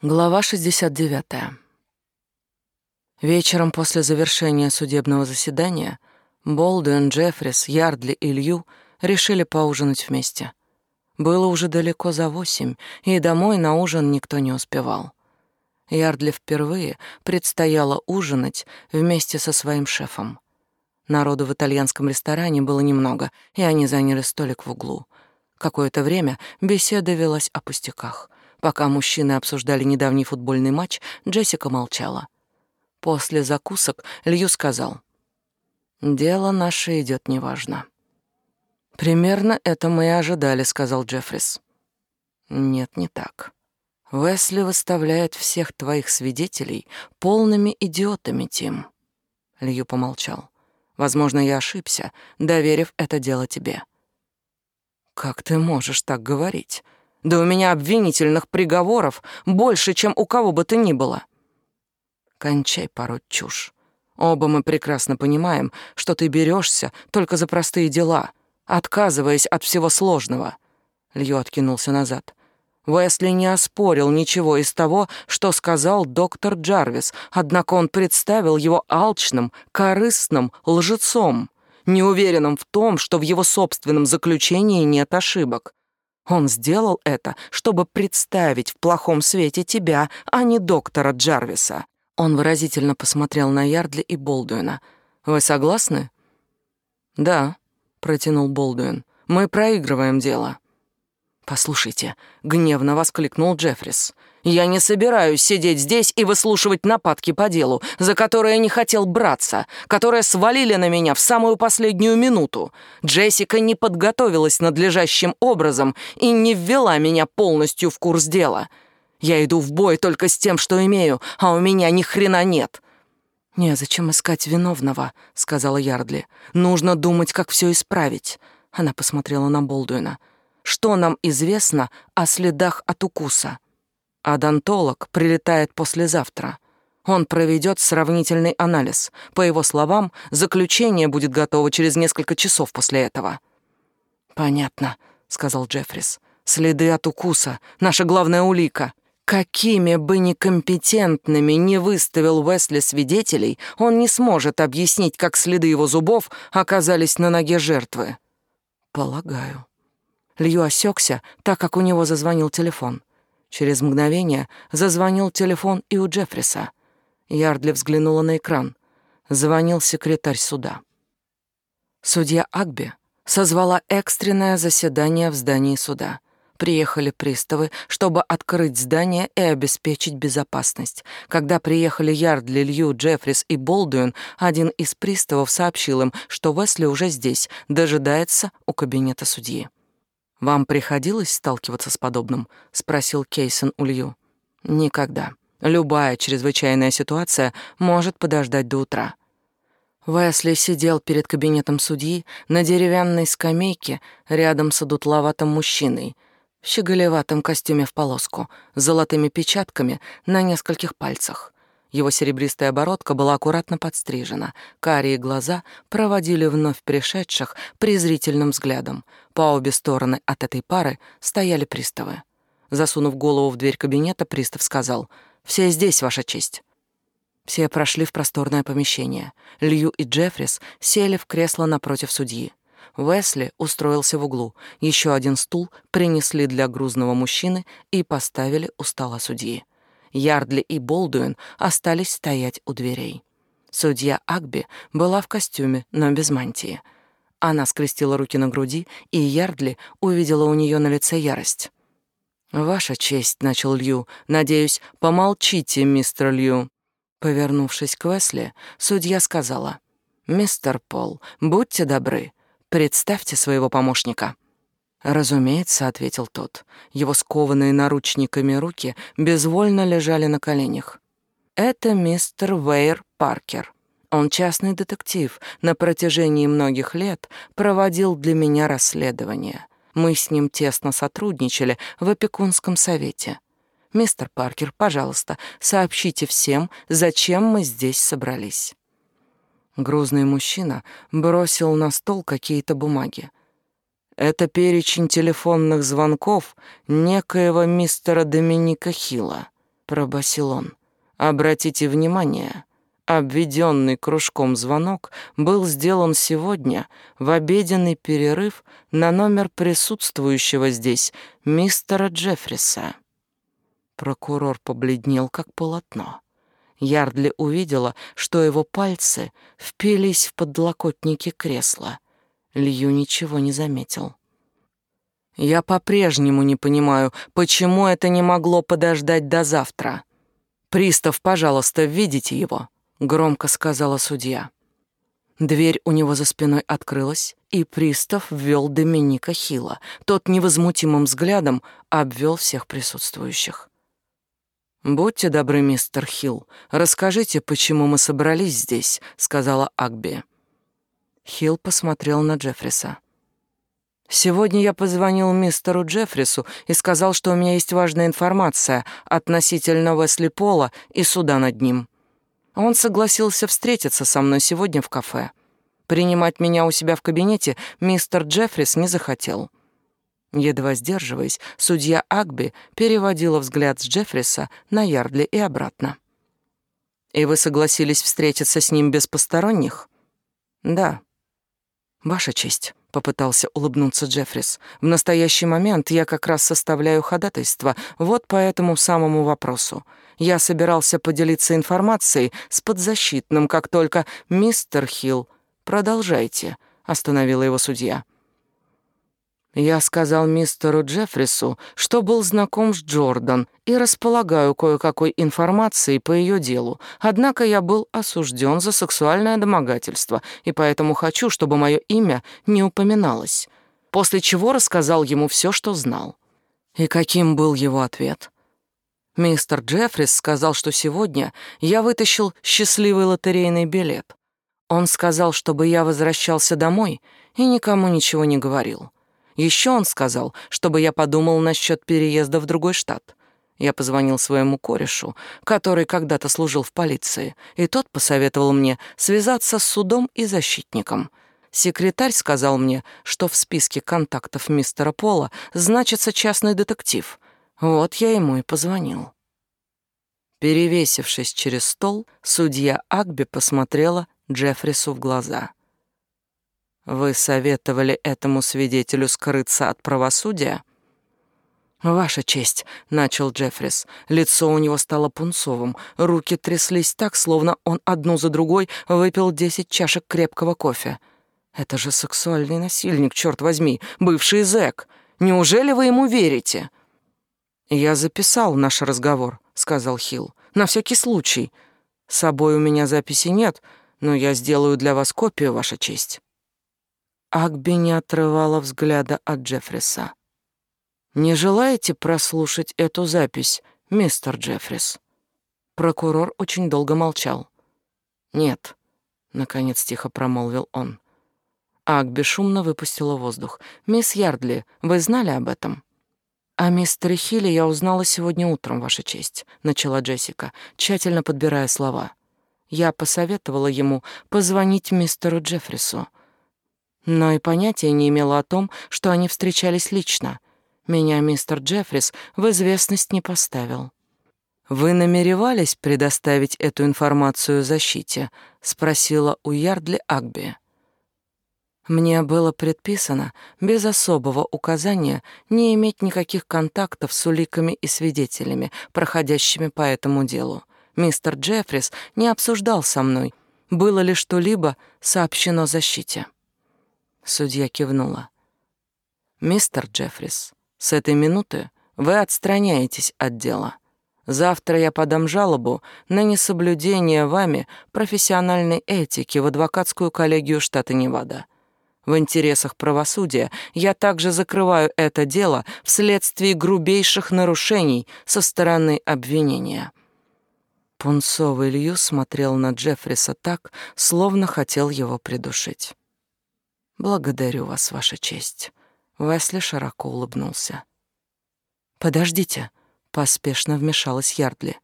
Глава 69. Вечером после завершения судебного заседания Болдуин, Джеффрис, Ярдли и Лью решили поужинать вместе. Было уже далеко за восемь, и домой на ужин никто не успевал. Ярдли впервые предстояло ужинать вместе со своим шефом. Народу в итальянском ресторане было немного, и они заняли столик в углу. Какое-то время беседа велась о пустяках — Пока мужчины обсуждали недавний футбольный матч, Джессика молчала. После закусок Лью сказал. «Дело наше идет неважно». «Примерно это мы и ожидали», — сказал Джеффрис. «Нет, не так. Уэсли выставляет всех твоих свидетелей полными идиотами, Тим». Лью помолчал. «Возможно, я ошибся, доверив это дело тебе». «Как ты можешь так говорить?» Да у меня обвинительных приговоров больше, чем у кого бы то ни было. Кончай пороть чушь. Оба мы прекрасно понимаем, что ты берешься только за простые дела, отказываясь от всего сложного. Лью откинулся назад. Уэсли не оспорил ничего из того, что сказал доктор Джарвис, однако он представил его алчным, корыстным лжецом, неуверенным в том, что в его собственном заключении нет ошибок. Он сделал это, чтобы представить в плохом свете тебя, а не доктора Джарвиса. Он выразительно посмотрел на Ярдли и Болдуина. Вы согласны? Да, протянул Болдуин. Мы проигрываем дело. Послушайте, гневно воскликнул Джеффрис. Я не собираюсь сидеть здесь и выслушивать нападки по делу, за которые не хотел браться, которые свалили на меня в самую последнюю минуту. Джессика не подготовилась надлежащим образом и не ввела меня полностью в курс дела. Я иду в бой только с тем, что имею, а у меня ни хрена нет. «Незачем искать виновного», — сказала Ярдли. «Нужно думать, как все исправить». Она посмотрела на Болдуина. «Что нам известно о следах от укуса?» Адонтолог прилетает послезавтра. Он проведет сравнительный анализ. По его словам, заключение будет готово через несколько часов после этого. «Понятно», — сказал Джеффрис. «Следы от укуса — наша главная улика. Какими бы некомпетентными не выставил Уэсли свидетелей, он не сможет объяснить, как следы его зубов оказались на ноге жертвы». «Полагаю». Лью осекся, так как у него зазвонил телефон. Через мгновение зазвонил телефон и у Джеффриса. Ярдли взглянула на экран. Звонил секретарь суда. Судья Агби созвала экстренное заседание в здании суда. Приехали приставы, чтобы открыть здание и обеспечить безопасность. Когда приехали Ярдли, Лью, Джеффрис и Болдуин, один из приставов сообщил им, что Весли уже здесь, дожидается у кабинета судьи. «Вам приходилось сталкиваться с подобным?» — спросил Кейсон у Лью. «Никогда. Любая чрезвычайная ситуация может подождать до утра». Уэсли сидел перед кабинетом судьи на деревянной скамейке рядом с одутловатым мужчиной в щеголеватом костюме в полоску, с золотыми печатками на нескольких пальцах. Его серебристая бородка была аккуратно подстрижена, карие глаза проводили вновь пришедших презрительным взглядом. По обе стороны от этой пары стояли приставы. Засунув голову в дверь кабинета, пристав сказал «Все здесь, Ваша честь». Все прошли в просторное помещение. Лью и Джеффрис сели в кресло напротив судьи. Уэсли устроился в углу. Еще один стул принесли для грузного мужчины и поставили у стола судьи. Ярдли и Болдуин остались стоять у дверей. Судья Агби была в костюме, но без мантии. Она скрестила руки на груди, и Ярдли увидела у нее на лице ярость. «Ваша честь», — начал Лью, — «надеюсь, помолчите, мистер Лью». Повернувшись к Уэсли, судья сказала, «Мистер Пол, будьте добры, представьте своего помощника». «Разумеется», — ответил тот. Его скованные наручниками руки безвольно лежали на коленях. «Это мистер Вейр Паркер. Он частный детектив, на протяжении многих лет проводил для меня расследование. Мы с ним тесно сотрудничали в опекунском совете. Мистер Паркер, пожалуйста, сообщите всем, зачем мы здесь собрались». Грузный мужчина бросил на стол какие-то бумаги. Это перечень телефонных звонков некоего мистера Доминика Хилла. пробасил он. Обратите внимание, обведенный кружком звонок был сделан сегодня в обеденный перерыв на номер присутствующего здесь мистера Джеффриса. Прокурор побледнел, как полотно. Ярдли увидела, что его пальцы впились в подлокотники кресла. Лью ничего не заметил. «Я по-прежнему не понимаю, почему это не могло подождать до завтра. Пристав, пожалуйста, видите его», — громко сказала судья. Дверь у него за спиной открылась, и пристав ввел Доминика Хила. Тот невозмутимым взглядом обвел всех присутствующих. «Будьте добры, мистер Хилл, расскажите, почему мы собрались здесь», — сказала Агби. Хилл посмотрел на Джеффриса. «Сегодня я позвонил мистеру Джеффрису и сказал, что у меня есть важная информация относительно Уэсли Пола и суда над ним. Он согласился встретиться со мной сегодня в кафе. Принимать меня у себя в кабинете мистер Джеффрис не захотел». Едва сдерживаясь, судья Агби переводила взгляд с Джеффриса на Ярдли и обратно. «И вы согласились встретиться с ним без посторонних?» «Да». «Ваша честь», — попытался улыбнуться Джеффрис. «В настоящий момент я как раз составляю ходатайство вот по этому самому вопросу. Я собирался поделиться информацией с подзащитным, как только мистер Хилл. Продолжайте», — остановила его судья. Я сказал мистеру Джеффрису, что был знаком с Джордан и располагаю кое-какой информацией по ее делу. Однако я был осужден за сексуальное домогательство, и поэтому хочу, чтобы мое имя не упоминалось. После чего рассказал ему все, что знал. И каким был его ответ? Мистер Джеффрис сказал, что сегодня я вытащил счастливый лотерейный билет. Он сказал, чтобы я возвращался домой и никому ничего не говорил. Еще он сказал, чтобы я подумал насчет переезда в другой штат. Я позвонил своему корешу, который когда-то служил в полиции, и тот посоветовал мне связаться с судом и защитником. Секретарь сказал мне, что в списке контактов мистера Пола значится частный детектив. Вот я ему и позвонил. Перевесившись через стол, судья Агби посмотрела Джеффрису в глаза. Вы советовали этому свидетелю скрыться от правосудия? Ваша честь, начал Джеффрис. Лицо у него стало пунцовым, руки тряслись так, словно он одну за другой выпил десять чашек крепкого кофе. Это же сексуальный насильник, черт возьми, бывший зэк. Неужели вы ему верите? Я записал наш разговор, сказал Хилл. На всякий случай. С собой у меня записи нет, но я сделаю для вас копию, ваша честь. Агби не отрывала взгляда от Джеффриса. «Не желаете прослушать эту запись, мистер Джеффрис?» Прокурор очень долго молчал. «Нет», — наконец тихо промолвил он. Агби шумно выпустила воздух. «Мисс Ярдли, вы знали об этом?» «О мистере Хилле я узнала сегодня утром, Ваша честь», — начала Джессика, тщательно подбирая слова. «Я посоветовала ему позвонить мистеру Джеффрису но и понятия не имела о том, что они встречались лично. Меня мистер Джеффрис в известность не поставил. «Вы намеревались предоставить эту информацию защите?» — спросила у Ярдли Агби. Мне было предписано без особого указания не иметь никаких контактов с уликами и свидетелями, проходящими по этому делу. Мистер Джеффрис не обсуждал со мной, было ли что-либо сообщено защите. Судья кивнула. «Мистер Джеффрис, с этой минуты вы отстраняетесь от дела. Завтра я подам жалобу на несоблюдение вами профессиональной этики в адвокатскую коллегию штата Невада. В интересах правосудия я также закрываю это дело вследствие грубейших нарушений со стороны обвинения». Пунцовый Лью смотрел на Джеффриса так, словно хотел его придушить. «Благодарю вас, Ваша честь». Весли широко улыбнулся. «Подождите», — поспешно вмешалась Ярдли.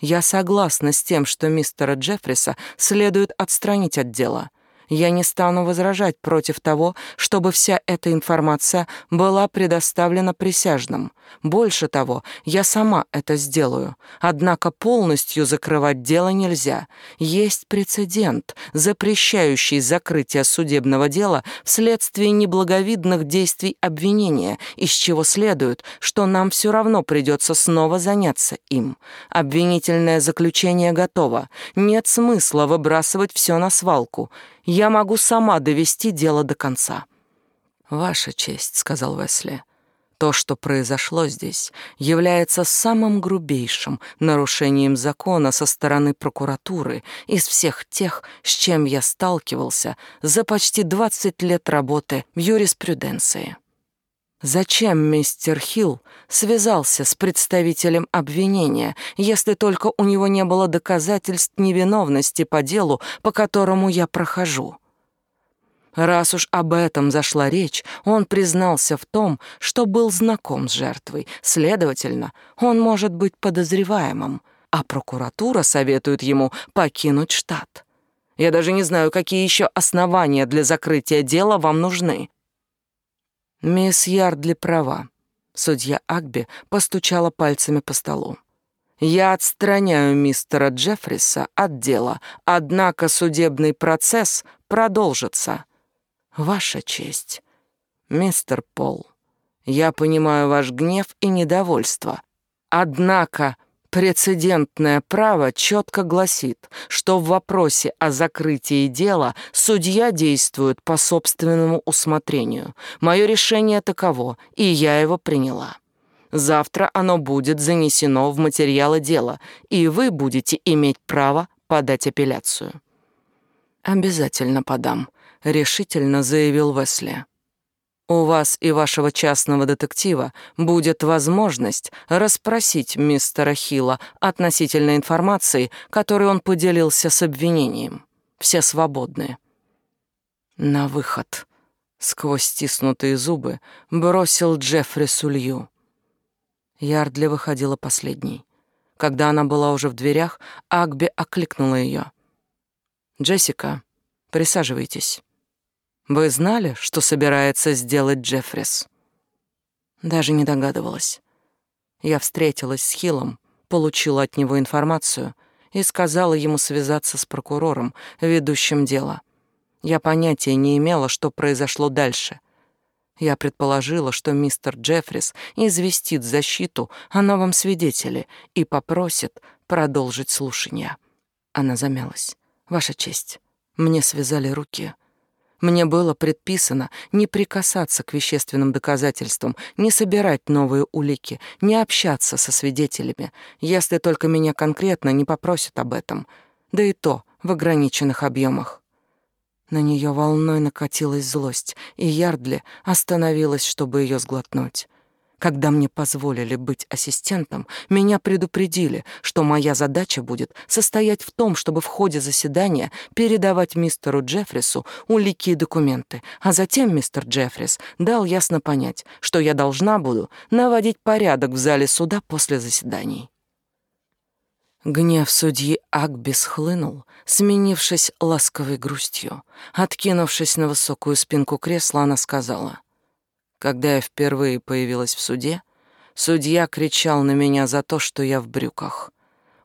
«Я согласна с тем, что мистера Джеффриса следует отстранить от дела. Я не стану возражать против того, чтобы вся эта информация была предоставлена присяжным. Больше того, я сама это сделаю. Однако полностью закрывать дело нельзя. Есть прецедент, запрещающий закрытие судебного дела вследствие неблаговидных действий обвинения, из чего следует, что нам все равно придется снова заняться им. Обвинительное заключение готово. Нет смысла выбрасывать все на свалку. Я могу сама довести дело до конца. «Ваша честь», — сказал Весли, — «то, что произошло здесь, является самым грубейшим нарушением закона со стороны прокуратуры из всех тех, с чем я сталкивался за почти 20 лет работы в юриспруденции». Зачем мистер Хилл связался с представителем обвинения, если только у него не было доказательств невиновности по делу, по которому я прохожу? Раз уж об этом зашла речь, он признался в том, что был знаком с жертвой, следовательно, он может быть подозреваемым, а прокуратура советует ему покинуть штат. Я даже не знаю, какие еще основания для закрытия дела вам нужны. «Мисс Ярдли права». Судья Агби постучала пальцами по столу. «Я отстраняю мистера Джеффриса от дела, однако судебный процесс продолжится. Ваша честь, мистер Пол, я понимаю ваш гнев и недовольство, однако Прецедентное право четко гласит, что в вопросе о закрытии дела судья действует по собственному усмотрению. Мое решение таково, и я его приняла. Завтра оно будет занесено в материалы дела, и вы будете иметь право подать апелляцию. «Обязательно подам», — решительно заявил Весли. У вас и вашего частного детектива будет возможность расспросить мистера Хилла относительно информации, которой он поделился с обвинением. Все свободны. На выход. Сквозь стиснутые зубы бросил Джеффри Сулью. Ярдли выходила последней. Когда она была уже в дверях, Агби окликнула ее. «Джессика, присаживайтесь». Вы знали, что собирается сделать Джеффрис? Даже не догадывалась. Я встретилась с Хиллом, получила от него информацию и сказала ему связаться с прокурором, ведущим дело. Я понятия не имела, что произошло дальше. Я предположила, что мистер Джеффрис известит защиту о новом свидетеле и попросит продолжить слушание. Она замялась. «Ваша честь, мне связали руки. Мне было предписано не прикасаться к вещественным доказательствам, не собирать новые улики, не общаться со свидетелями, если только меня конкретно не попросят об этом, да и то в ограниченных объемах. На нее волной накатилась злость, и Ярдли остановилась, чтобы ее сглотнуть. Когда мне позволили быть ассистентом, меня предупредили, что моя задача будет состоять в том, чтобы в ходе заседания передавать мистеру Джеффрису улики и документы, а затем мистер Джеффрис дал ясно понять, что я должна буду наводить порядок в зале суда после заседаний. Гнев судьи Агби схлынул, сменившись ласковой грустью. Откинувшись на высокую спинку кресла, она сказала — когда я впервые появилась в суде, судья кричал на меня за то, что я в брюках.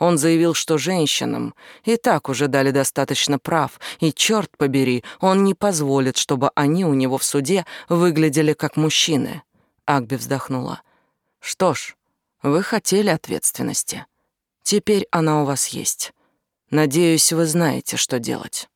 Он заявил, что женщинам и так уже дали достаточно прав, и, черт побери, он не позволит, чтобы они у него в суде выглядели как мужчины. Агби вздохнула. «Что ж, вы хотели ответственности. Теперь она у вас есть. Надеюсь, вы знаете, что делать».